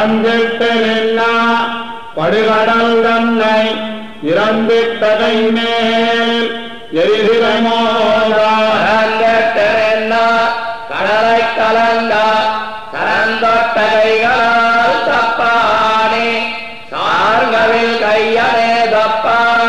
பரந்திட்டலெல்லா படுகடல் தன்னை நிறந்திட்டதை மேல் எரிதிரமோதா கடலை கலந்த கரந்தொட்டைகளால் தப்பானே. சார்களில் கையனே தப்பான்.